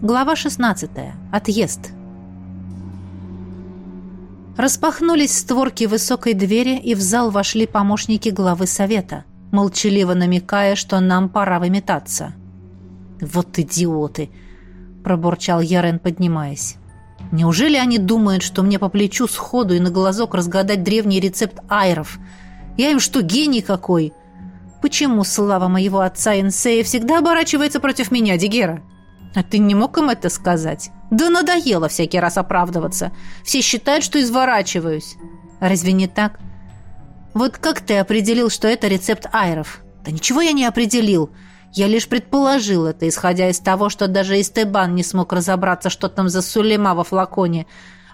Глава 16. Отъезд. Распахнулись створки высокой двери, и в зал вошли помощники главы совета, молчаливо намекая, что нам пора выметаться. «Вот идиоты!» – пробурчал Ярен, поднимаясь. «Неужели они думают, что мне по плечу сходу и на глазок разгадать древний рецепт айров? Я им что, гений какой? Почему слава моего отца Инсея всегда оборачивается против меня, Дигера?» А ты не мог им это сказать? Да надоело всякий раз оправдываться. Все считают, что изворачиваюсь. Разве не так? Вот как ты определил, что это рецепт айров? Да ничего я не определил. Я лишь предположил это, исходя из того, что даже Истебан не смог разобраться, что там за Сулейма во флаконе.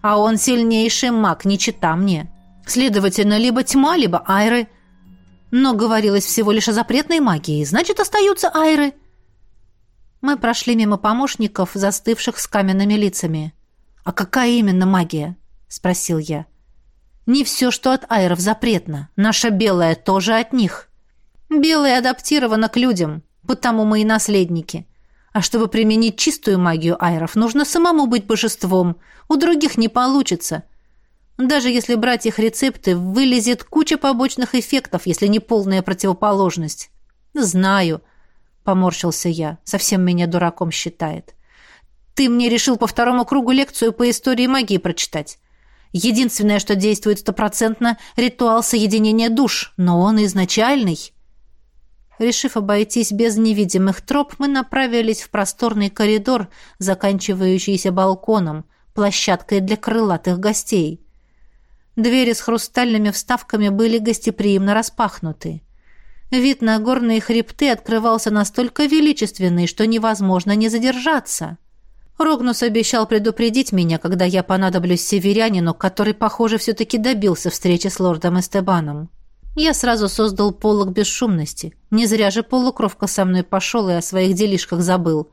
А он сильнейший маг, не чита мне. Следовательно, либо тьма, либо айры. Но говорилось всего лишь о запретной магии, значит, остаются айры. — мы прошли мимо помощников, застывших с каменными лицами. «А какая именно магия?» — спросил я. «Не все, что от айров, запретно. Наша белая тоже от них. Белая адаптирована к людям, потому мы и наследники. А чтобы применить чистую магию айров, нужно самому быть божеством. У других не получится. Даже если брать их рецепты, вылезет куча побочных эффектов, если не полная противоположность. Знаю». Поморщился я. Совсем меня дураком считает. Ты мне решил по второму кругу лекцию по истории магии прочитать. Единственное, что действует стопроцентно, ритуал соединения душ, но он изначальный. Решив обойтись без невидимых троп, мы направились в просторный коридор, заканчивающийся балконом, площадкой для крылатых гостей. Двери с хрустальными вставками были гостеприимно распахнуты. Вид на горные хребты открывался настолько величественный, что невозможно не задержаться. Рогнус обещал предупредить меня, когда я понадоблюсь северянину, который, похоже, все-таки добился встречи с лордом Эстебаном. Я сразу создал полог бесшумности. Не зря же полукровка со мной пошел и о своих делишках забыл.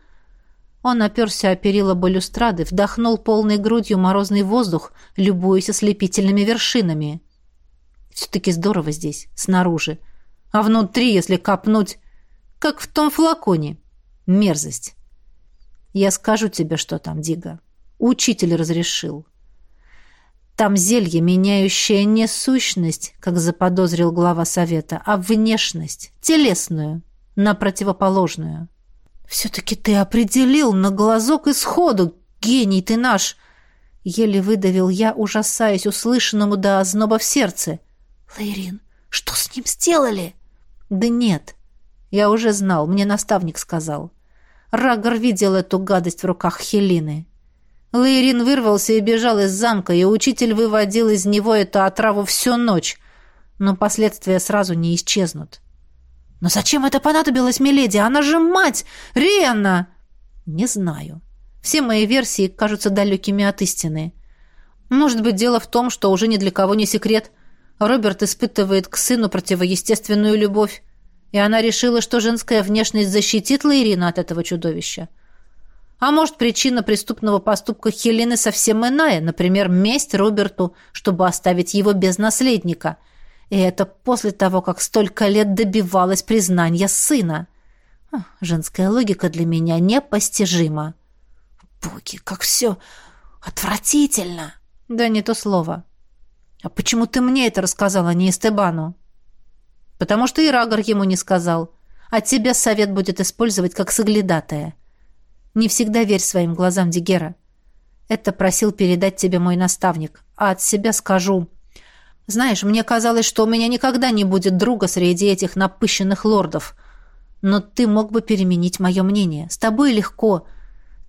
Он оперся о перила балюстрады, вдохнул полной грудью морозный воздух, любуясь ослепительными вершинами. Все-таки здорово здесь, снаружи. А внутри, если копнуть, как в том флаконе. Мерзость. Я скажу тебе, что там, Дига. Учитель разрешил. Там зелье, меняющее не сущность, как заподозрил глава совета, а внешность, телесную, на противоположную. Все-таки ты определил на глазок исходу, гений ты наш! Еле выдавил я, ужасаясь услышанному до озноба в сердце. Лейрин, что с ним сделали? — «Да нет. Я уже знал, мне наставник сказал. Рагор видел эту гадость в руках Хелины. Лейрин вырвался и бежал из замка, и учитель выводил из него эту отраву всю ночь, но последствия сразу не исчезнут. «Но зачем это понадобилось Миледи? Она же мать! Рианна!» «Не знаю. Все мои версии кажутся далекими от истины. Может быть, дело в том, что уже ни для кого не секрет – Роберт испытывает к сыну противоестественную любовь, и она решила, что женская внешность защитит Лейрина от этого чудовища. А может, причина преступного поступка Хелены совсем иная, например, месть Роберту, чтобы оставить его без наследника. И это после того, как столько лет добивалась признания сына. Женская логика для меня непостижима. Боги, как все отвратительно! Да не то слово. «А почему ты мне это рассказала, а не Эстебану?» «Потому что и Рагор ему не сказал. А тебя совет будет использовать как соглядатая. Не всегда верь своим глазам, Дигера. Это просил передать тебе мой наставник. А от себя скажу. Знаешь, мне казалось, что у меня никогда не будет друга среди этих напыщенных лордов. Но ты мог бы переменить мое мнение. С тобой легко.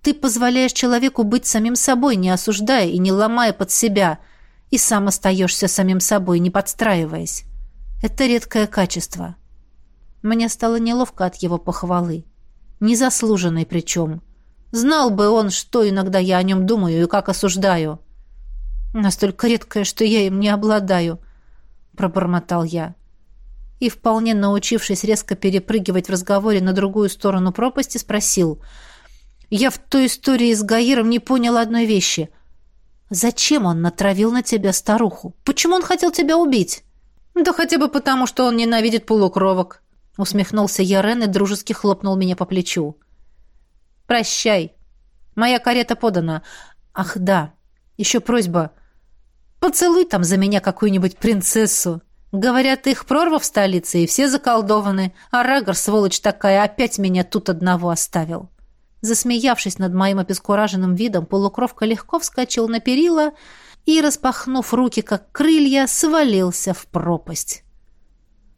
Ты позволяешь человеку быть самим собой, не осуждая и не ломая под себя» и сам остаешься самим собой, не подстраиваясь. Это редкое качество. Мне стало неловко от его похвалы. Незаслуженной причем. Знал бы он, что иногда я о нем думаю и как осуждаю. Настолько редкое, что я им не обладаю, пробормотал я. И, вполне научившись резко перепрыгивать в разговоре на другую сторону пропасти, спросил. «Я в той истории с Гаиром не понял одной вещи — Зачем он натравил на тебя старуху? Почему он хотел тебя убить? Да хотя бы потому, что он ненавидит полукровок. Усмехнулся Ярен и дружески хлопнул меня по плечу. Прощай. Моя карета подана. Ах, да, еще просьба. Поцелуй там за меня какую-нибудь принцессу. Говорят, их прорва в столице, и все заколдованы. А Рагор, сволочь такая, опять меня тут одного оставил. Засмеявшись над моим обескураженным видом, полукровка легко вскочил на перила и, распахнув руки, как крылья, свалился в пропасть.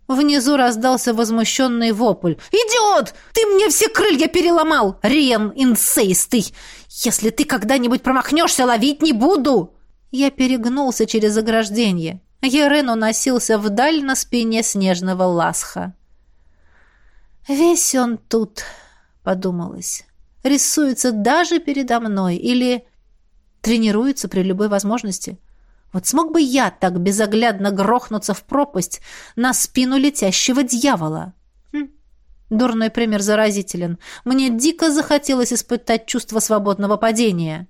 Внизу раздался возмущенный вопль. «Идиот! Ты мне все крылья переломал! Риен инсейстый! Если ты когда-нибудь промахнешься, ловить не буду!» Я перегнулся через ограждение. Ерен уносился вдаль на спине снежного ласха. «Весь он тут», — подумалось. «Рисуется даже передо мной или тренируется при любой возможности». Вот смог бы я так безоглядно грохнуться в пропасть на спину летящего дьявола? Хм. Дурной пример заразителен. Мне дико захотелось испытать чувство свободного падения.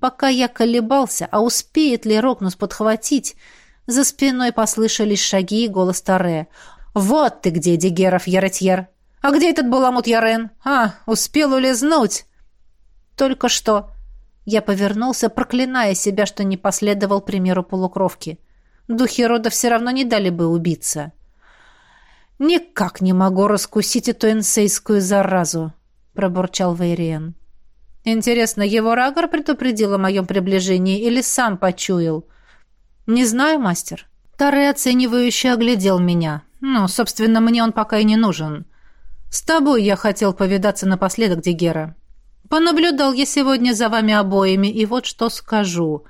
Пока я колебался, а успеет ли Рокнус подхватить, за спиной послышались шаги и голос Таре. «Вот ты где, Дигеров Яретьер! А где этот баламут Ярен? А, успел улизнуть!» «Только что!» Я повернулся, проклиная себя, что не последовал примеру полукровки. Духи рода все равно не дали бы убиться. «Никак не могу раскусить эту энсейскую заразу», — пробурчал Вейриен. «Интересно, его Рагор предупредил о моем приближении или сам почуял?» «Не знаю, мастер». Таре оценивающе оглядел меня. «Ну, собственно, мне он пока и не нужен. С тобой я хотел повидаться напоследок, Дигера. Понаблюдал я сегодня за вами обоими, и вот что скажу.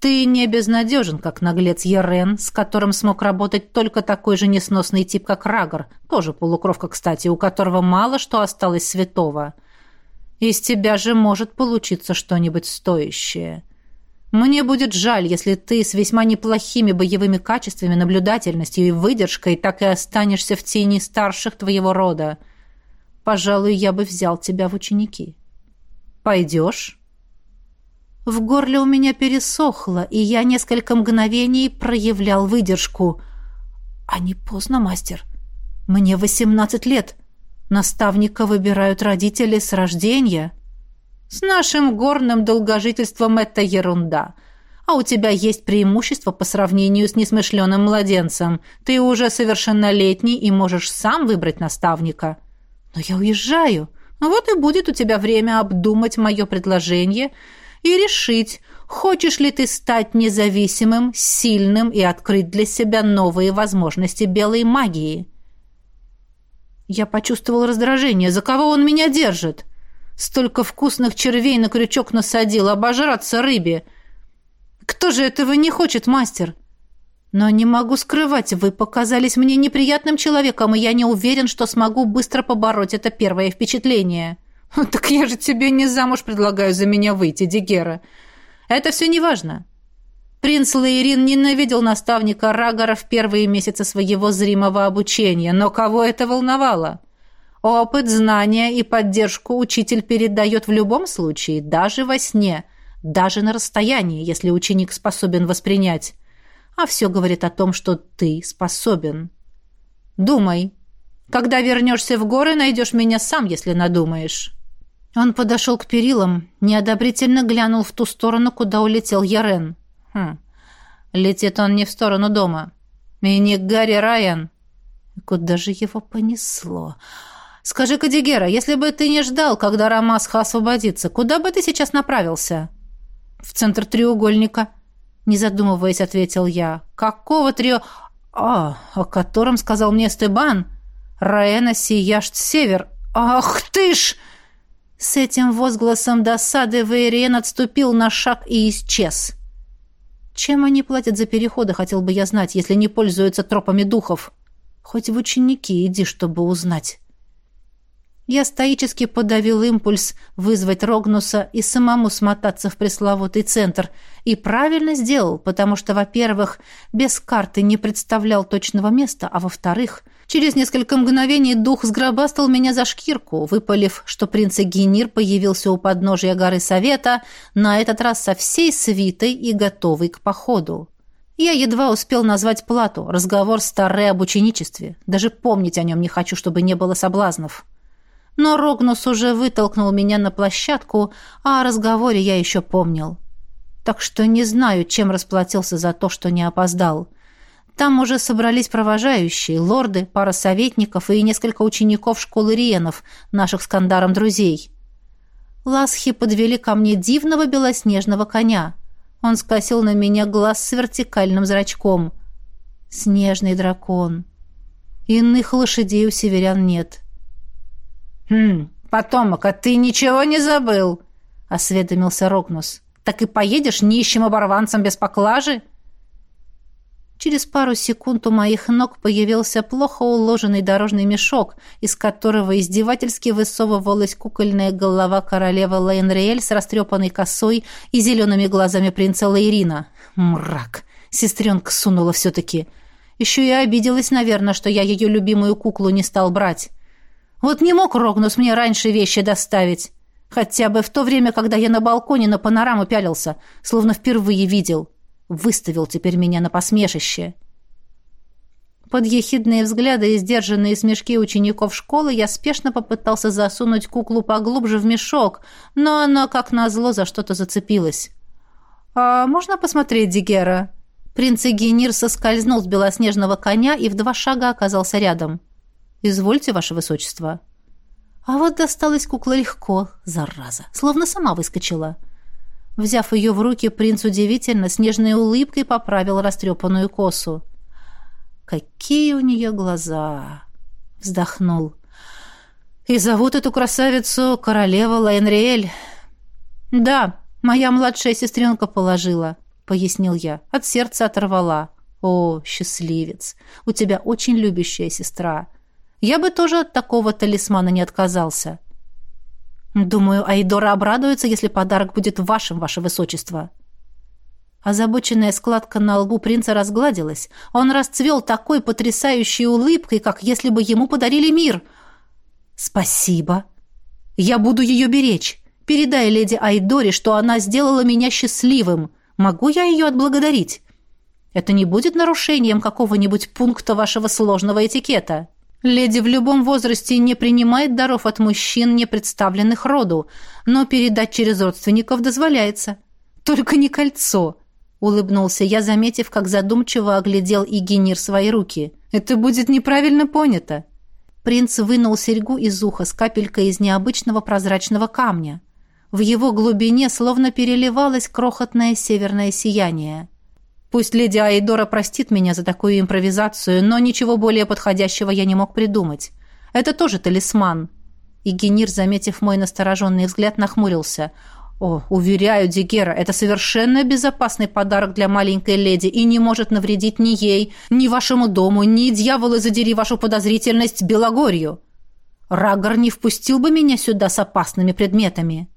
Ты не безнадежен, как наглец Ерен, с которым смог работать только такой же несносный тип, как Рагор, тоже полукровка, кстати, у которого мало что осталось святого. Из тебя же может получиться что-нибудь стоящее. Мне будет жаль, если ты с весьма неплохими боевыми качествами, наблюдательностью и выдержкой так и останешься в тени старших твоего рода. Пожалуй, я бы взял тебя в ученики». Пойдешь?» В горле у меня пересохло, и я несколько мгновений проявлял выдержку. «А не поздно, мастер? Мне восемнадцать лет. Наставника выбирают родители с рождения. С нашим горным долгожительством это ерунда. А у тебя есть преимущество по сравнению с несмышленым младенцем. Ты уже совершеннолетний и можешь сам выбрать наставника. Но я уезжаю». Вот и будет у тебя время обдумать мое предложение и решить, хочешь ли ты стать независимым, сильным и открыть для себя новые возможности белой магии. Я почувствовал раздражение. За кого он меня держит? Столько вкусных червей на крючок насадил, обожраться рыбе. Кто же этого не хочет, мастер? Но не могу скрывать, вы показались мне неприятным человеком, и я не уверен, что смогу быстро побороть это первое впечатление. Так я же тебе не замуж предлагаю за меня выйти, Дигера. Это все не важно. Принц Лаирин ненавидел наставника Рагора в первые месяцы своего зримого обучения, но кого это волновало? Опыт, знания и поддержку учитель передает в любом случае, даже во сне, даже на расстоянии, если ученик способен воспринять а все говорит о том, что ты способен. Думай. Когда вернешься в горы, найдешь меня сам, если надумаешь». Он подошел к перилам, неодобрительно глянул в ту сторону, куда улетел Ярен. «Хм, летит он не в сторону дома. И не к Гарри Райан. Куда же его понесло?» «Скажи, Кадигера, если бы ты не ждал, когда Рамасха освободится, куда бы ты сейчас направился?» «В центр треугольника», не задумываясь, ответил я. «Какого трио...» «А, о котором сказал мне Стебан. Раэна Сияшт Север. Ах ты ж!» С этим возгласом досады Вейриен отступил на шаг и исчез. Чем они платят за переходы, хотел бы я знать, если не пользуются тропами духов? Хоть в ученики иди, чтобы узнать. Я стоически подавил импульс вызвать Рогнуса и самому смотаться в пресловутый центр. И правильно сделал, потому что, во-первых, без карты не представлял точного места, а во-вторых, через несколько мгновений дух сгробастал меня за шкирку, выпалив, что принц Эгенир появился у подножия горы Совета, на этот раз со всей свитой и готовый к походу. Я едва успел назвать плату, разговор с Тарре об ученичестве. Даже помнить о нем не хочу, чтобы не было соблазнов. Но Рогнус уже вытолкнул меня на площадку, а о разговоре я еще помнил. Так что не знаю, чем расплатился за то, что не опоздал. Там уже собрались провожающие, лорды, пара советников и несколько учеников школы Риенов, наших с Кандаром друзей. Ласхи подвели ко мне дивного белоснежного коня. Он скосил на меня глаз с вертикальным зрачком. Снежный дракон. Иных лошадей у северян нет. «Хм, потомок, а ты ничего не забыл?» — осведомился Рогнус. «Так и поедешь нищим оборванцем без поклажи?» Через пару секунд у моих ног появился плохо уложенный дорожный мешок, из которого издевательски высовывалась кукольная голова королевы Лейнриэль с растрепанной косой и зелеными глазами принца Лейрина. Мрак! Сестренка сунула все-таки. Еще и обиделась, наверное, что я ее любимую куклу не стал брать. Вот не мог Рогнус мне раньше вещи доставить. Хотя бы в то время, когда я на балконе на панораму пялился, словно впервые видел. — Выставил теперь меня на посмешище. Под ехидные взгляды и сдержанные смешки учеников школы я спешно попытался засунуть куклу поглубже в мешок, но она, как назло, за что-то зацепилась. «А можно посмотреть Дигера?» Принц Эгенир соскользнул с белоснежного коня и в два шага оказался рядом. «Извольте, ваше высочество». А вот досталась кукла легко, зараза, словно сама выскочила. Взяв ее в руки, принц удивительно, с нежной улыбкой поправил растрепанную косу. «Какие у нее глаза!» — вздохнул. «И зовут эту красавицу королева Лайнриэль». «Да, моя младшая сестренка положила», — пояснил я. «От сердца оторвала». «О, счастливец! У тебя очень любящая сестра. Я бы тоже от такого талисмана не отказался». Думаю, Айдора обрадуется, если подарок будет вашим, ваше высочество. Озабоченная складка на лбу принца разгладилась. Он расцвел такой потрясающей улыбкой, как если бы ему подарили мир. «Спасибо. Я буду ее беречь. Передай леди Айдоре, что она сделала меня счастливым. Могу я ее отблагодарить? Это не будет нарушением какого-нибудь пункта вашего сложного этикета?» Леди в любом возрасте не принимает даров от мужчин, не представленных роду, но передать через родственников дозволяется. Только не кольцо, улыбнулся я, заметив, как задумчиво оглядел Игенир свои руки. Это будет неправильно понято. Принц вынул серьгу из уха с капелькой из необычного прозрачного камня. В его глубине словно переливалось крохотное северное сияние. Пусть леди Айдора простит меня за такую импровизацию, но ничего более подходящего я не мог придумать. Это тоже талисман». И Генир, заметив мой настороженный взгляд, нахмурился. «О, уверяю, Дигера, это совершенно безопасный подарок для маленькой леди и не может навредить ни ей, ни вашему дому, ни, дьяволы задери вашу подозрительность, Белогорью. Рагор не впустил бы меня сюда с опасными предметами».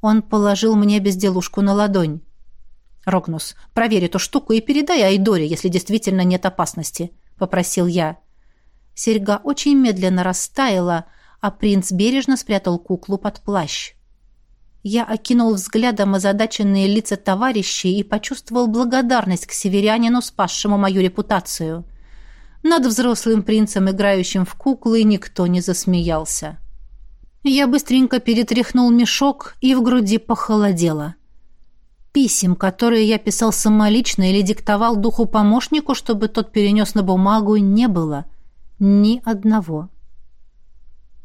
Он положил мне безделушку на ладонь. «Рогнус, проверь эту штуку и передай Айдоре, если действительно нет опасности», — попросил я. Серьга очень медленно растаяла, а принц бережно спрятал куклу под плащ. Я окинул взглядом озадаченные лица товарищей и почувствовал благодарность к северянину, спасшему мою репутацию. Над взрослым принцем, играющим в куклы, никто не засмеялся. Я быстренько перетряхнул мешок, и в груди похолодело. Писем, которые я писал самолично или диктовал духу-помощнику, чтобы тот перенес на бумагу, не было. Ни одного.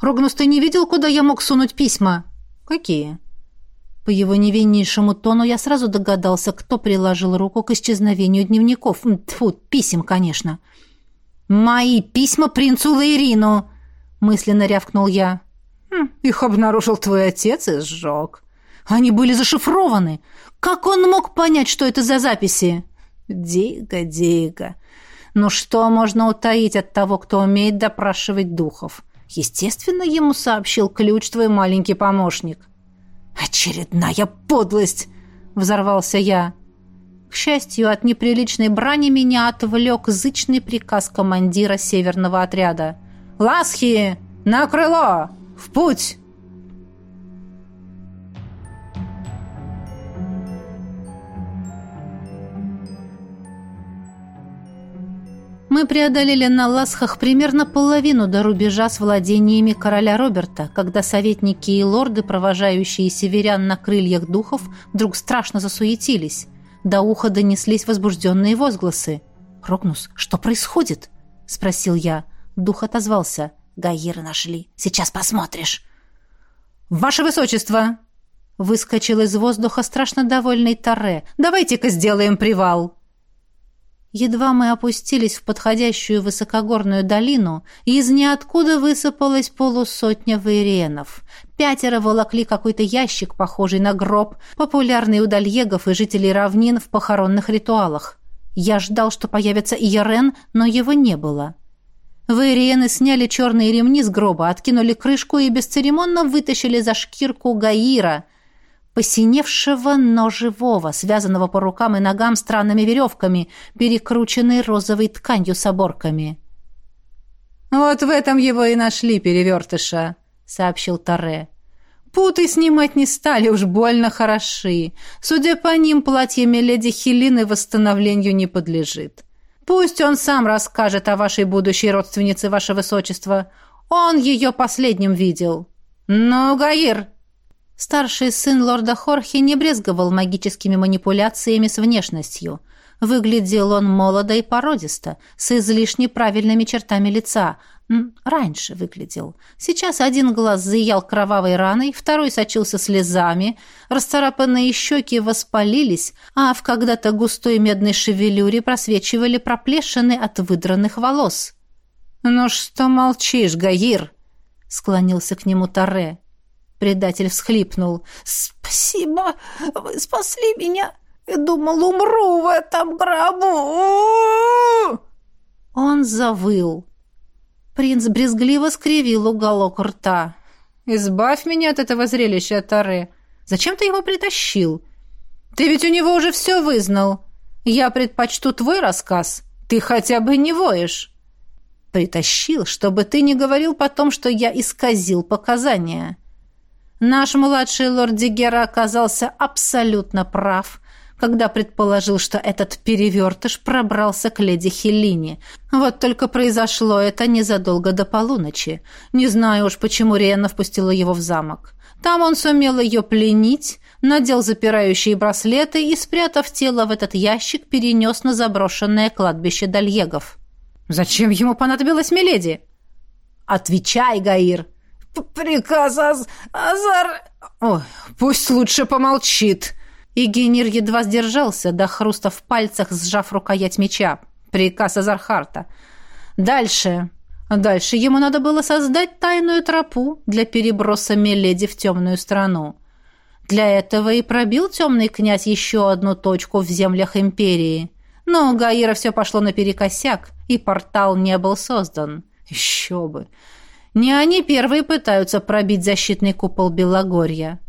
«Рогнус, ты не видел, куда я мог сунуть письма?» «Какие?» По его невиннейшему тону я сразу догадался, кто приложил руку к исчезновению дневников. Тьфу, писем, конечно. «Мои письма принцу Лаирину!» — мысленно рявкнул я. «Хм, «Их обнаружил твой отец и сжег». Они были зашифрованы. Как он мог понять, что это за записи? Дико, дико. Ну что можно утаить от того, кто умеет допрашивать духов? Естественно, ему сообщил ключ твой маленький помощник. Очередная подлость, взорвался я. К счастью, от неприличной брани меня отвлек зычный приказ командира северного отряда. «Ласхи! На крыло! В путь!» Мы преодолели на ласхах примерно половину до рубежа с владениями короля Роберта, когда советники и лорды, провожающие северян на крыльях духов, вдруг страшно засуетились. До уха донеслись возбужденные возгласы. «Рогнус, что происходит?» — спросил я. Дух отозвался. «Гаира нашли. Сейчас посмотришь». «Ваше высочество!» Выскочил из воздуха страшно довольный Таре. «Давайте-ка сделаем привал!» Едва мы опустились в подходящую высокогорную долину, из ниоткуда высыпалась полусотня вейренов. Пятеро волокли какой-то ящик, похожий на гроб, популярный у дальегов и жителей равнин в похоронных ритуалах. Я ждал, что появится Иерен, но его не было. Вейрены сняли черные ремни с гроба, откинули крышку и бесцеремонно вытащили за шкирку Гаира — посиневшего, но живого, связанного по рукам и ногам странными веревками, перекрученной розовой тканью с оборками. «Вот в этом его и нашли, перевертыша», — сообщил Таре. «Путы снимать не стали, уж больно хороши. Судя по ним, платье леди Хелины восстановлению не подлежит. Пусть он сам расскажет о вашей будущей родственнице, ваше высочество. Он ее последним видел». «Ну, Гаир, Старший сын лорда Хорхи не брезговал магическими манипуляциями с внешностью. Выглядел он молодо и породисто, с излишне правильными чертами лица. Раньше выглядел. Сейчас один глаз зиял кровавой раной, второй сочился слезами, расцарапанные щеки воспалились, а в когда-то густой медной шевелюре просвечивали проплешины от выдранных волос. «Ну что молчишь, Гаир?» — склонился к нему Таре. Предатель всхлипнул. «Спасибо! Вы спасли меня! Я думал, умру в этом гробу!» Он завыл. Принц брезгливо скривил уголок рта. «Избавь меня от этого зрелища, Таре! Зачем ты его притащил? Ты ведь у него уже все вызнал. Я предпочту твой рассказ. Ты хотя бы не воешь!» «Притащил, чтобы ты не говорил потом, что я исказил показания». Наш младший лорд Дигера оказался абсолютно прав, когда предположил, что этот перевертыш пробрался к леди Хеллине. Вот только произошло это незадолго до полуночи. Не знаю уж, почему Риэнна впустила его в замок. Там он сумел ее пленить, надел запирающие браслеты и, спрятав тело в этот ящик, перенес на заброшенное кладбище Дальегов. «Зачем ему понадобилась Миледи?» «Отвечай, Гаир!» «Приказ Аз... Азар...» «Ой, пусть лучше помолчит!» И Генир едва сдержался, до хруста в пальцах, сжав рукоять меча. Приказ Азархарта. «Дальше...» Дальше ему надо было создать тайную тропу для переброса Меледи в темную страну. Для этого и пробил темный князь еще одну точку в землях империи. Но у Гаира все пошло наперекосяк, и портал не был создан. Еще бы! Не они первые пытаются пробить защитный купол Белогорья.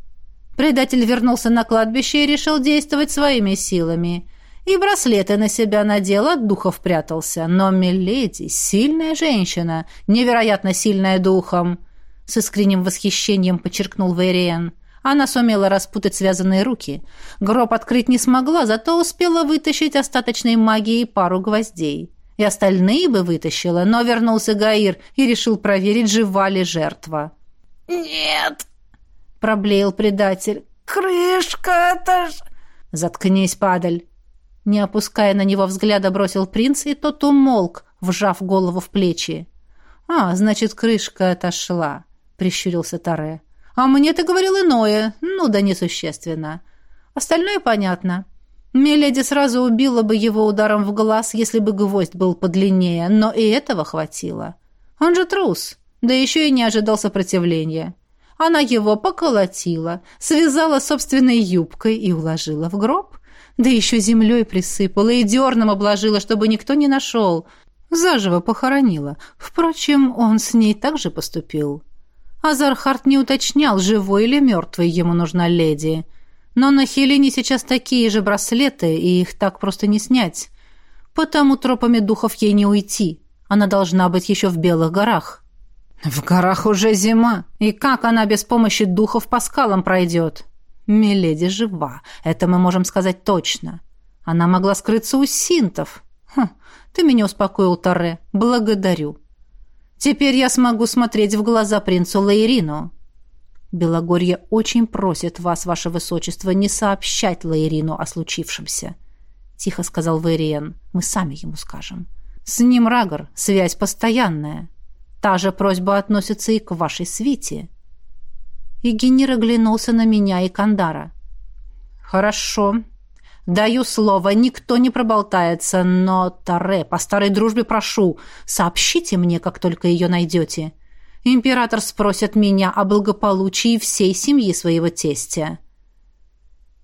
Предатель вернулся на кладбище и решил действовать своими силами. И браслеты на себя надел, от духов прятался. Но Миледи — сильная женщина, невероятно сильная духом. С искренним восхищением подчеркнул Вейриен. Она сумела распутать связанные руки. Гроб открыть не смогла, зато успела вытащить остаточной магией пару гвоздей и остальные бы вытащила, но вернулся Гаир и решил проверить, жива ли жертва. «Нет!» — проблеял предатель. «Крышка, это ж...» «Заткнись, падаль!» Не опуская на него взгляда, бросил принц, и тот умолк, вжав голову в плечи. «А, значит, крышка отошла», — прищурился Таре. «А мне ты говорил иное, ну да несущественно. Остальное понятно. Миледи сразу убила бы его ударом в глаз, если бы гвоздь был подлиннее, но и этого хватило. Он же трус, да еще и не ожидал сопротивления. Она его поколотила, связала собственной юбкой и уложила в гроб. Да еще землей присыпала и дерном обложила, чтобы никто не нашел. Заживо похоронила. Впрочем, он с ней так же поступил. Азархард не уточнял, живой или мертвой ему нужна леди — но на Хелене сейчас такие же браслеты, и их так просто не снять. Потому тропами духов ей не уйти. Она должна быть еще в Белых горах. В горах уже зима. И как она без помощи духов по скалам пройдет? Миледи жива. Это мы можем сказать точно. Она могла скрыться у синтов. Хм, ты меня успокоил, Таре. Благодарю. Теперь я смогу смотреть в глаза принцу Лаирину. Белогорье очень просит вас, ваше высочество, не сообщать Лаирину о случившемся, тихо сказал Вэриен. Мы сами ему скажем. С ним Рагор, связь постоянная. Та же просьба относится и к вашей свите. И Генир оглянулся на меня и Кандара. Хорошо. Даю слово, никто не проболтается, но, Таре, по старой дружбе прошу, сообщите мне, как только ее найдете. Император спросит меня о благополучии всей семьи своего тестя».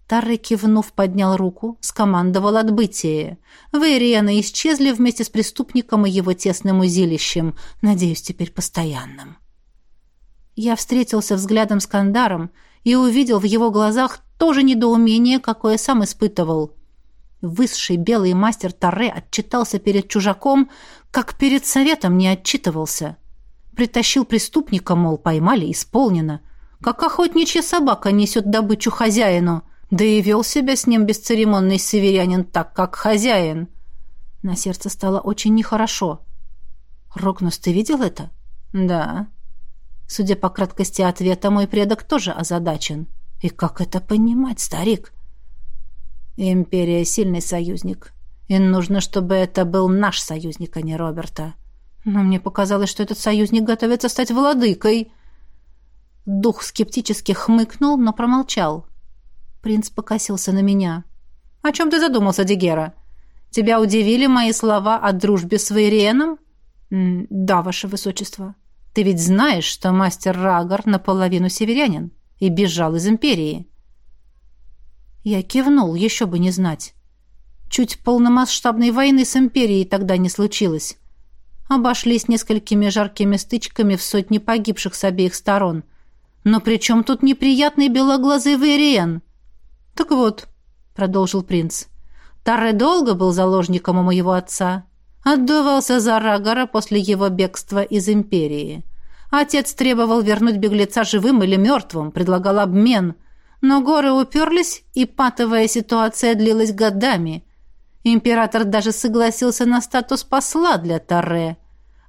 Тарре, кивнув, поднял руку, скомандовал отбытие. Вейрианы исчезли вместе с преступником и его тесным узилищем, надеюсь, теперь постоянным. Я встретился взглядом с Кандаром и увидел в его глазах тоже недоумение, какое сам испытывал. Высший белый мастер Тарре отчитался перед чужаком, как перед советом не отчитывался. Притащил преступника, мол, поймали, исполнено. Как охотничья собака несет добычу хозяину. Да и вел себя с ним бесцеремонный северянин так, как хозяин. На сердце стало очень нехорошо. «Рогнус, ты видел это?» «Да». Судя по краткости ответа, мой предок тоже озадачен. «И как это понимать, старик?» «Империя — сильный союзник. И нужно, чтобы это был наш союзник, а не Роберта». Но мне показалось, что этот союзник готовится стать владыкой. Дух скептически хмыкнул, но промолчал. Принц покосился на меня. «О чем ты задумался, Дигера? Тебя удивили мои слова о дружбе с Вейриеном?» «Да, ваше высочество. Ты ведь знаешь, что мастер Рагор наполовину северянин и бежал из империи?» Я кивнул, еще бы не знать. Чуть полномасштабной войны с империей тогда не случилось обошлись несколькими жаркими стычками в сотни погибших с обеих сторон. Но при чем тут неприятный белоглазый Вериен? Так вот, продолжил принц, Таре долго был заложником у моего отца. Отдувался за Рагора после его бегства из империи. Отец требовал вернуть беглеца живым или мертвым, предлагал обмен. Но горы уперлись, и патовая ситуация длилась годами. Император даже согласился на статус посла для Таре.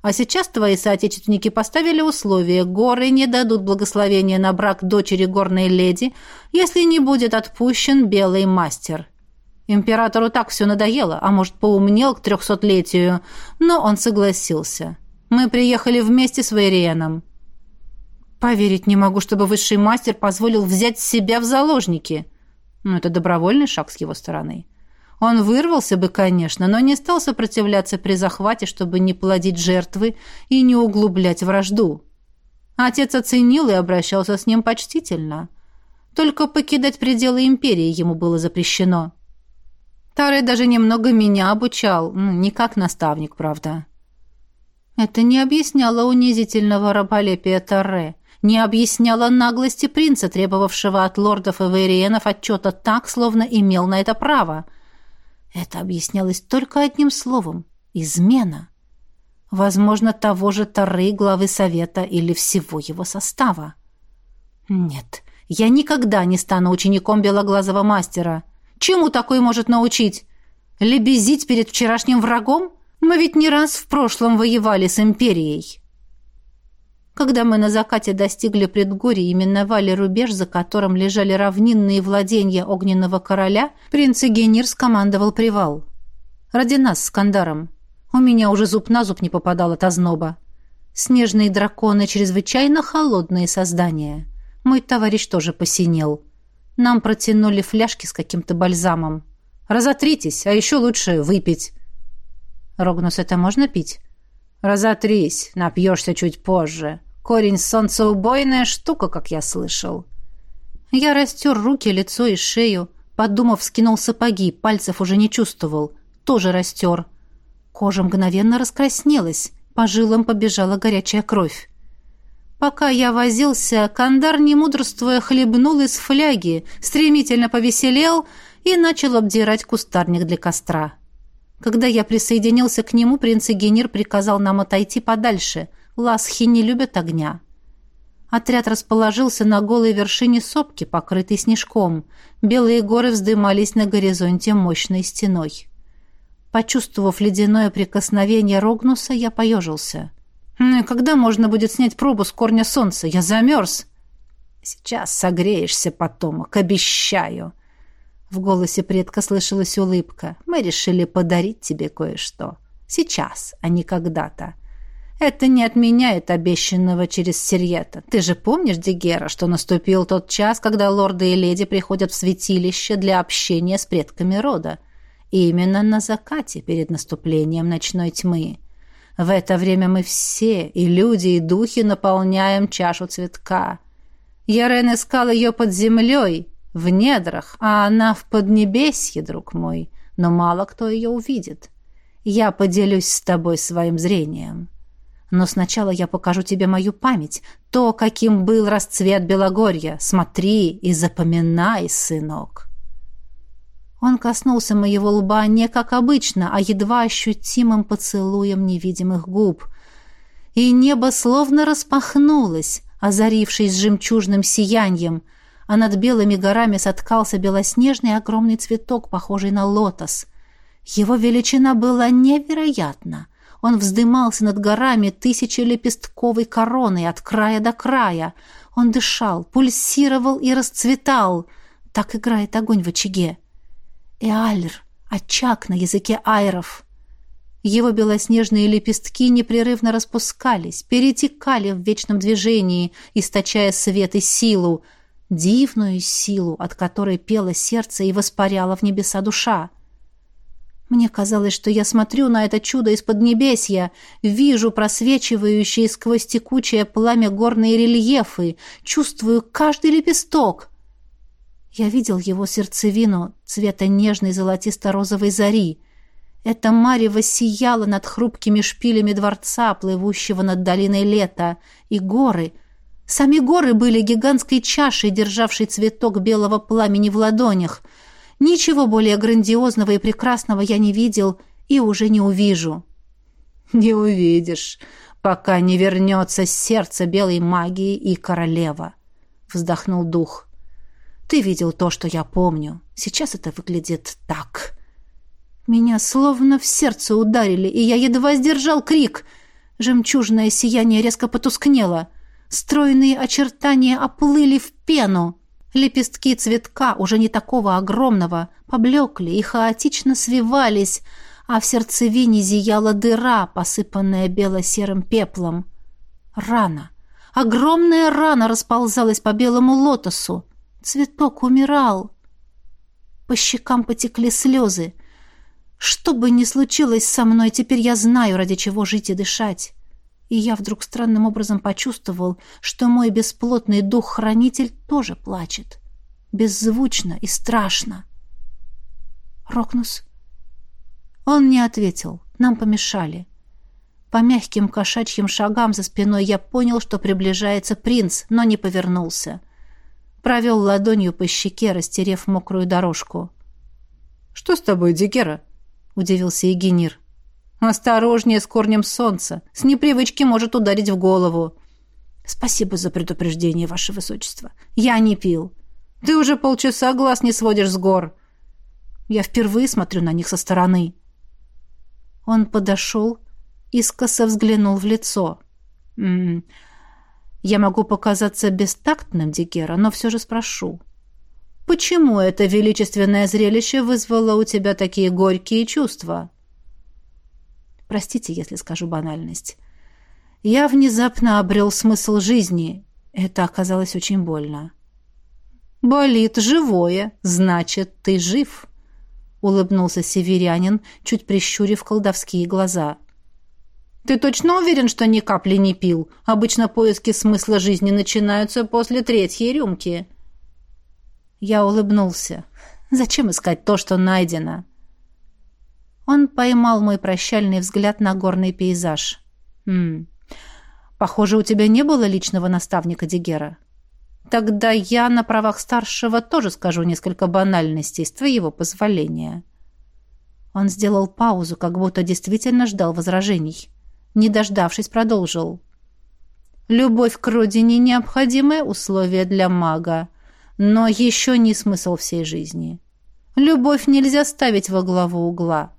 А сейчас твои соотечественники поставили условие, горы не дадут благословения на брак дочери горной леди, если не будет отпущен белый мастер. Императору так все надоело, а может, поумнел к трехсотлетию, но он согласился. Мы приехали вместе с Вейриеном. Поверить не могу, чтобы высший мастер позволил взять себя в заложники. Но ну, это добровольный шаг с его стороны. Он вырвался бы, конечно, но не стал сопротивляться при захвате, чтобы не плодить жертвы и не углублять вражду. Отец оценил и обращался с ним почтительно. Только покидать пределы империи ему было запрещено. Таре даже немного меня обучал, не как наставник, правда. Это не объясняло унизительного раболепия Таре, не объясняло наглости принца, требовавшего от лордов и вейриенов отчета так, словно имел на это право – это объяснялось только одним словом — измена. Возможно, того же Тары, главы совета или всего его состава. Нет, я никогда не стану учеником белоглазого мастера. Чему такой может научить? Лебезить перед вчерашним врагом? Мы ведь не раз в прошлом воевали с империей. Когда мы на закате достигли предгорья и миновали рубеж, за которым лежали равнинные владения огненного короля, принц Игенир скомандовал привал. Ради нас с Кандаром. У меня уже зуб на зуб не попадал от озноба. Снежные драконы — чрезвычайно холодные создания. Мой товарищ тоже посинел. Нам протянули фляжки с каким-то бальзамом. «Разотритесь, а еще лучше выпить». «Рогнус, это можно пить?» «Разотрись, напьешься чуть позже», Корень солнцеубойная штука, как я слышал. Я растер руки, лицо и шею. Подумав, скинул сапоги, пальцев уже не чувствовал. Тоже растер. Кожа мгновенно раскраснелась, по жилам побежала горячая кровь. Пока я возился, Кандар, не мудрствуя, хлебнул из фляги, стремительно повеселел и начал обдирать кустарник для костра. Когда я присоединился к нему, принц Игенир приказал нам отойти подальше, Ласхи не любят огня. Отряд расположился на голой вершине сопки, покрытой снежком. Белые горы вздымались на горизонте мощной стеной. Почувствовав ледяное прикосновение Рогнуса, я поежился. «Ну и когда можно будет снять пробу с корня солнца? Я замерз!» «Сейчас согреешься, потомок, обещаю!» В голосе предка слышалась улыбка. «Мы решили подарить тебе кое-что. Сейчас, а не когда-то. Это не отменяет обещанного через Сирьета. Ты же помнишь, Дегера, что наступил тот час, когда лорды и леди приходят в святилище для общения с предками рода? И именно на закате, перед наступлением ночной тьмы. В это время мы все, и люди, и духи, наполняем чашу цветка. Ярен искал ее под землей, в недрах, а она в поднебесье, друг мой. Но мало кто ее увидит. Я поделюсь с тобой своим зрением. Но сначала я покажу тебе мою память, то, каким был расцвет Белогорья. Смотри и запоминай, сынок. Он коснулся моего лба не как обычно, а едва ощутимым поцелуем невидимых губ. И небо словно распахнулось, озарившись жемчужным сиянием, а над белыми горами соткался белоснежный огромный цветок, похожий на лотос. Его величина была невероятна — он вздымался над горами тысячелепестковой короной от края до края. Он дышал, пульсировал и расцветал. Так играет огонь в очаге. Эальр, очаг на языке айров. Его белоснежные лепестки непрерывно распускались, перетекали в вечном движении, источая свет и силу, дивную силу, от которой пело сердце и воспаряла в небеса душа. Мне казалось, что я смотрю на это чудо из-под небесья, вижу просвечивающие сквозь текучее пламя горные рельефы, чувствую каждый лепесток. Я видел его сердцевину цвета нежной золотисто-розовой зари. Это марево сияло над хрупкими шпилями дворца, плывущего над долиной лета, и горы. Сами горы были гигантской чашей, державшей цветок белого пламени в ладонях — Ничего более грандиозного и прекрасного я не видел и уже не увижу. Не увидишь, пока не вернется сердце белой магии и королева, вздохнул дух. Ты видел то, что я помню. Сейчас это выглядит так. Меня словно в сердце ударили, и я едва сдержал крик. Жемчужное сияние резко потускнело. Стройные очертания оплыли в пену. Лепестки цветка, уже не такого огромного, поблекли и хаотично свивались, а в сердцевине зияла дыра, посыпанная бело-серым пеплом. Рана. Огромная рана расползалась по белому лотосу. Цветок умирал. По щекам потекли слезы. Что бы ни случилось со мной, теперь я знаю, ради чего жить и дышать и я вдруг странным образом почувствовал, что мой бесплотный дух-хранитель тоже плачет. Беззвучно и страшно. «Рокнус?» Он не ответил. Нам помешали. По мягким кошачьим шагам за спиной я понял, что приближается принц, но не повернулся. Провел ладонью по щеке, растерев мокрую дорожку. «Что с тобой, Дикера?» — удивился Егенир. Осторожнее с корнем солнца. С непривычки может ударить в голову. Спасибо за предупреждение, ваше высочество. Я не пил. Ты уже полчаса глаз не сводишь с гор. Я впервые смотрю на них со стороны. Он подошел, искоса взглянул в лицо. М «М-м, -м, я могу показаться бестактным, Дикера, но все же спрошу. Почему это величественное зрелище вызвало у тебя такие горькие чувства?» Простите, если скажу банальность. Я внезапно обрел смысл жизни. Это оказалось очень больно. «Болит живое, значит, ты жив», — улыбнулся северянин, чуть прищурив колдовские глаза. «Ты точно уверен, что ни капли не пил? Обычно поиски смысла жизни начинаются после третьей рюмки». Я улыбнулся. «Зачем искать то, что найдено?» Он поймал мой прощальный взгляд на горный пейзаж. «Хм, похоже, у тебя не было личного наставника Дигера. Тогда я на правах старшего тоже скажу несколько банальностей, с твоего позволения». Он сделал паузу, как будто действительно ждал возражений. Не дождавшись, продолжил. «Любовь к родине — необходимое условие для мага, но еще не смысл всей жизни. Любовь нельзя ставить во главу угла».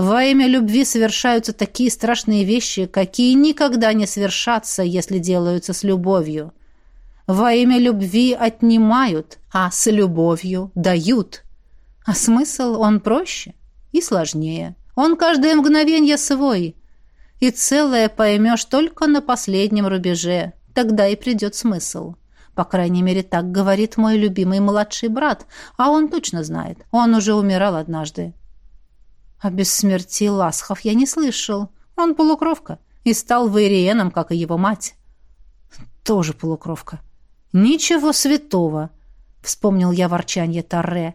Во имя любви совершаются такие страшные вещи, какие никогда не свершатся, если делаются с любовью. Во имя любви отнимают, а с любовью дают. А смысл он проще и сложнее. Он каждое мгновение свой. И целое поймешь только на последнем рубеже. Тогда и придет смысл. По крайней мере, так говорит мой любимый младший брат, а он точно знает. Он уже умирал однажды. О бессмертии Ласхов я не слышал. Он полукровка и стал вариеном, как и его мать. Тоже полукровка. Ничего святого, вспомнил я ворчанье Тарре.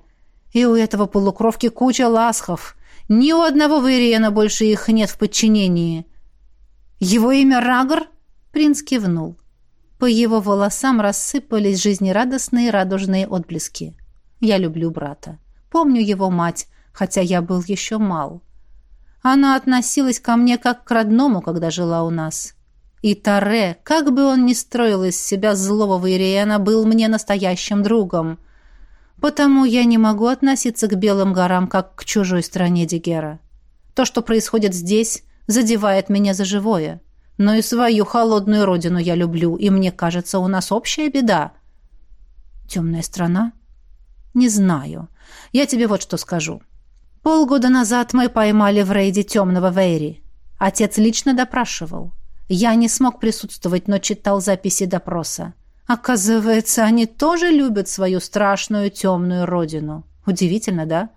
И у этого полукровки куча Ласхов. Ни у одного вариена больше их нет в подчинении. Его имя Рагор? Принц кивнул. По его волосам рассыпались жизнерадостные радужные отблески. Я люблю брата. Помню его мать, хотя я был еще мал. Она относилась ко мне как к родному, когда жила у нас. И Таре, как бы он ни строил из себя злого Ваириена, был мне настоящим другом. Потому я не могу относиться к Белым горам, как к чужой стране Дигера. То, что происходит здесь, задевает меня за живое. Но и свою холодную родину я люблю, и мне кажется, у нас общая беда. Темная страна? Не знаю. Я тебе вот что скажу. Полгода назад мы поймали в рейде темного Вейри. Отец лично допрашивал. Я не смог присутствовать, но читал записи допроса. Оказывается, они тоже любят свою страшную темную родину. Удивительно, да?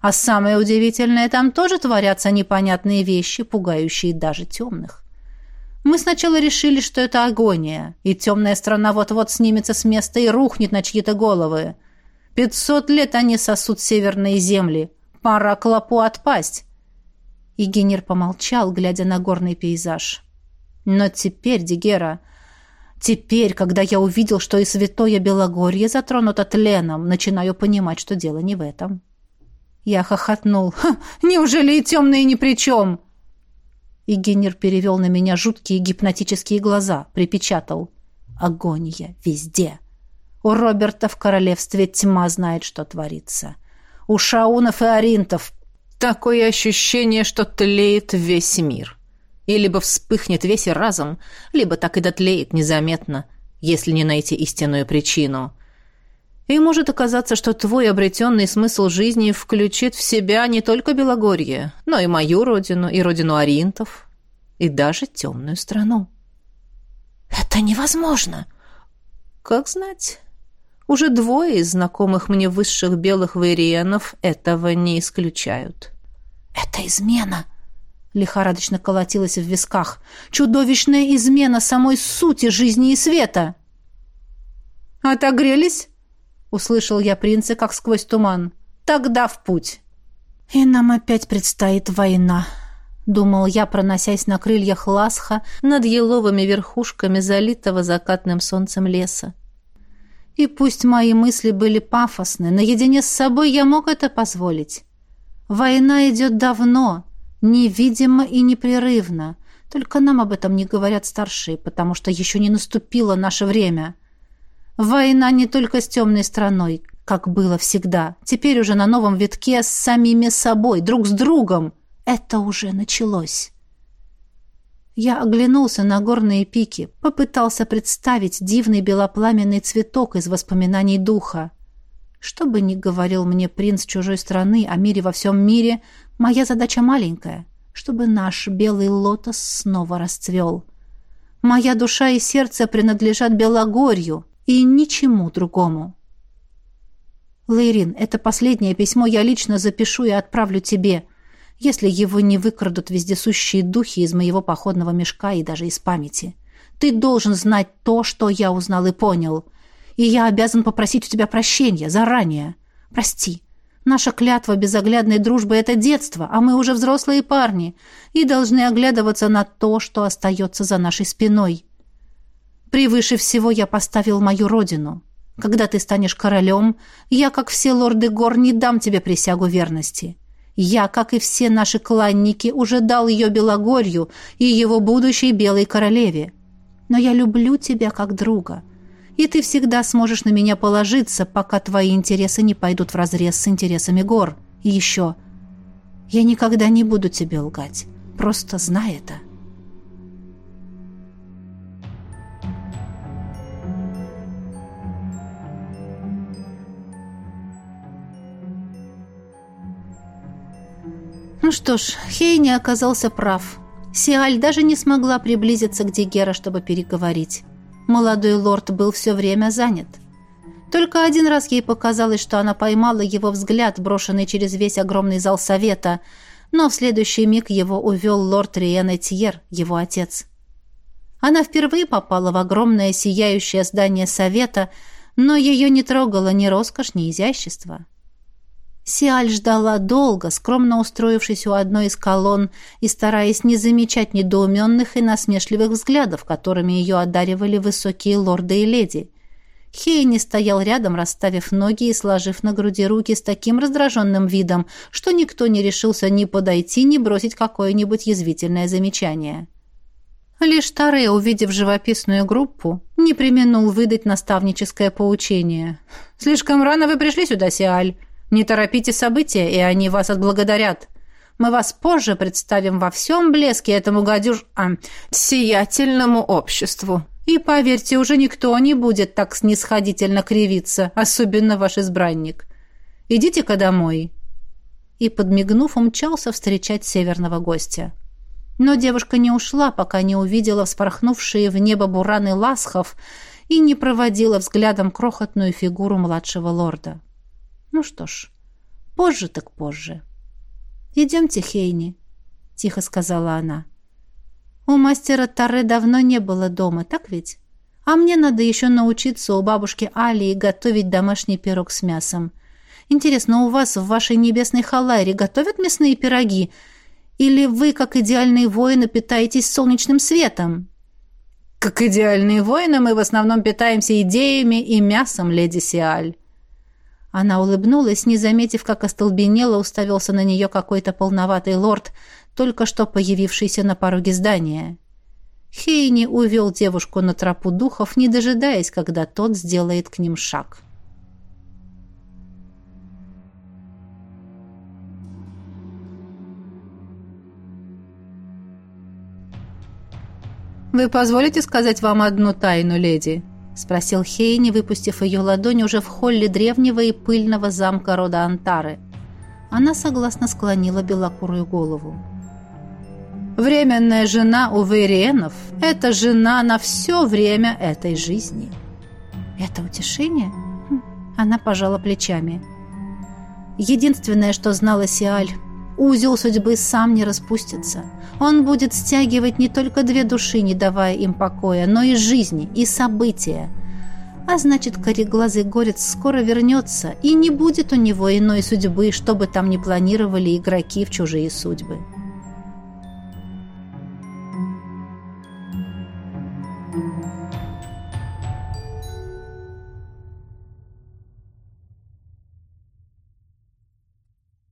А самое удивительное, там тоже творятся непонятные вещи, пугающие даже темных. Мы сначала решили, что это агония, и темная страна вот-вот снимется с места и рухнет на чьи-то головы. Пятьсот лет они сосут северные земли, Пора клопу отпасть. И Генер помолчал, глядя на горный пейзаж. Но теперь, Дигера, теперь, когда я увидел, что и святое Белогорье затронуто тленом, начинаю понимать, что дело не в этом. Я хохотнул. «Неужели и темные ни при чем?» И Генер перевел на меня жуткие гипнотические глаза, припечатал. «Агония везде. У Роберта в королевстве тьма знает, что творится у шаунов и аринтов. Такое ощущение, что тлеет весь мир. И либо вспыхнет весь разом, либо так и дотлеет незаметно, если не найти истинную причину. И может оказаться, что твой обретенный смысл жизни включит в себя не только Белогорье, но и мою родину, и родину аринтов, и даже темную страну. «Это невозможно!» «Как знать?» Уже двое из знакомых мне высших белых вариенов этого не исключают. «Это измена!» Лихорадочно колотилась в висках. «Чудовищная измена самой сути жизни и света!» «Отогрелись?» — услышал я принца, как сквозь туман. «Тогда в путь!» «И нам опять предстоит война», — думал я, проносясь на крыльях ласха над еловыми верхушками залитого закатным солнцем леса. И пусть мои мысли были пафосны, наедине с собой я мог это позволить. Война идет давно, невидимо и непрерывно. Только нам об этом не говорят старшие, потому что еще не наступило наше время. Война не только с темной страной, как было всегда. Теперь уже на новом витке с самими собой, друг с другом. Это уже началось. Я оглянулся на горные пики, попытался представить дивный белопламенный цветок из воспоминаний духа. Что бы ни говорил мне принц чужой страны о мире во всем мире, моя задача маленькая, чтобы наш белый лотос снова расцвел. Моя душа и сердце принадлежат Белогорью и ничему другому. Лейрин, это последнее письмо я лично запишу и отправлю тебе если его не выкрадут вездесущие духи из моего походного мешка и даже из памяти. Ты должен знать то, что я узнал и понял. И я обязан попросить у тебя прощения заранее. Прости. Наша клятва безоглядной дружбы — это детство, а мы уже взрослые парни и должны оглядываться на то, что остается за нашей спиной. Превыше всего я поставил мою родину. Когда ты станешь королем, я, как все лорды гор, не дам тебе присягу верности. Я, как и все наши кланники, уже дал ее Белогорью и его будущей Белой Королеве. Но я люблю тебя как друга, и ты всегда сможешь на меня положиться, пока твои интересы не пойдут вразрез с интересами гор. И еще, Я никогда не буду тебе лгать. Просто знай это». Ну что ж, Хейни оказался прав. Сиаль даже не смогла приблизиться к Дигера, чтобы переговорить. Молодой лорд был все время занят. Только один раз ей показалось, что она поймала его взгляд, брошенный через весь огромный зал совета, но в следующий миг его увел лорд Риен Этьер, его отец. Она впервые попала в огромное сияющее здание совета, но ее не трогало ни роскошь, ни изящество. Сиаль ждала долго, скромно устроившись у одной из колонн и стараясь не замечать недоуменных и насмешливых взглядов, которыми ее одаривали высокие лорды и леди. Хейни стоял рядом, расставив ноги и сложив на груди руки с таким раздраженным видом, что никто не решился ни подойти, ни бросить какое-нибудь язвительное замечание. Лишь Таре, увидев живописную группу, не применул выдать наставническое поучение. «Слишком рано вы пришли сюда, Сиаль!» Не торопите события, и они вас отблагодарят. Мы вас позже представим во всем блеске этому гадюж... А, сиятельному обществу. И, поверьте, уже никто не будет так снисходительно кривиться, особенно ваш избранник. Идите-ка домой». И, подмигнув, умчался встречать северного гостя. Но девушка не ушла, пока не увидела вспорхнувшие в небо бураны ласхов и не проводила взглядом крохотную фигуру младшего лорда. Ну что ж, позже так позже. «Идемте, Хейни», — тихо сказала она. «У мастера Таре давно не было дома, так ведь? А мне надо еще научиться у бабушки Алии готовить домашний пирог с мясом. Интересно, у вас в вашей небесной халайре готовят мясные пироги? Или вы, как идеальные воины, питаетесь солнечным светом?» «Как идеальные воины мы в основном питаемся идеями и мясом, леди Сиаль», она улыбнулась, не заметив, как остолбенело уставился на нее какой-то полноватый лорд, только что появившийся на пороге здания. Хейни увел девушку на тропу духов, не дожидаясь, когда тот сделает к ним шаг. «Вы позволите сказать вам одну тайну, леди?» — спросил Хейни, выпустив ее ладонь уже в холле древнего и пыльного замка рода Антары. Она согласно склонила белокурую голову. «Временная жена у Вейриенов — это жена на все время этой жизни». «Это утешение?» хм, Она пожала плечами. «Единственное, что знала Сиаль, узел судьбы сам не распустится. Он будет стягивать не только две души, не давая им покоя, но и жизни, и события. А значит, кореглазый горец скоро вернется, и не будет у него иной судьбы, что бы там ни планировали игроки в чужие судьбы.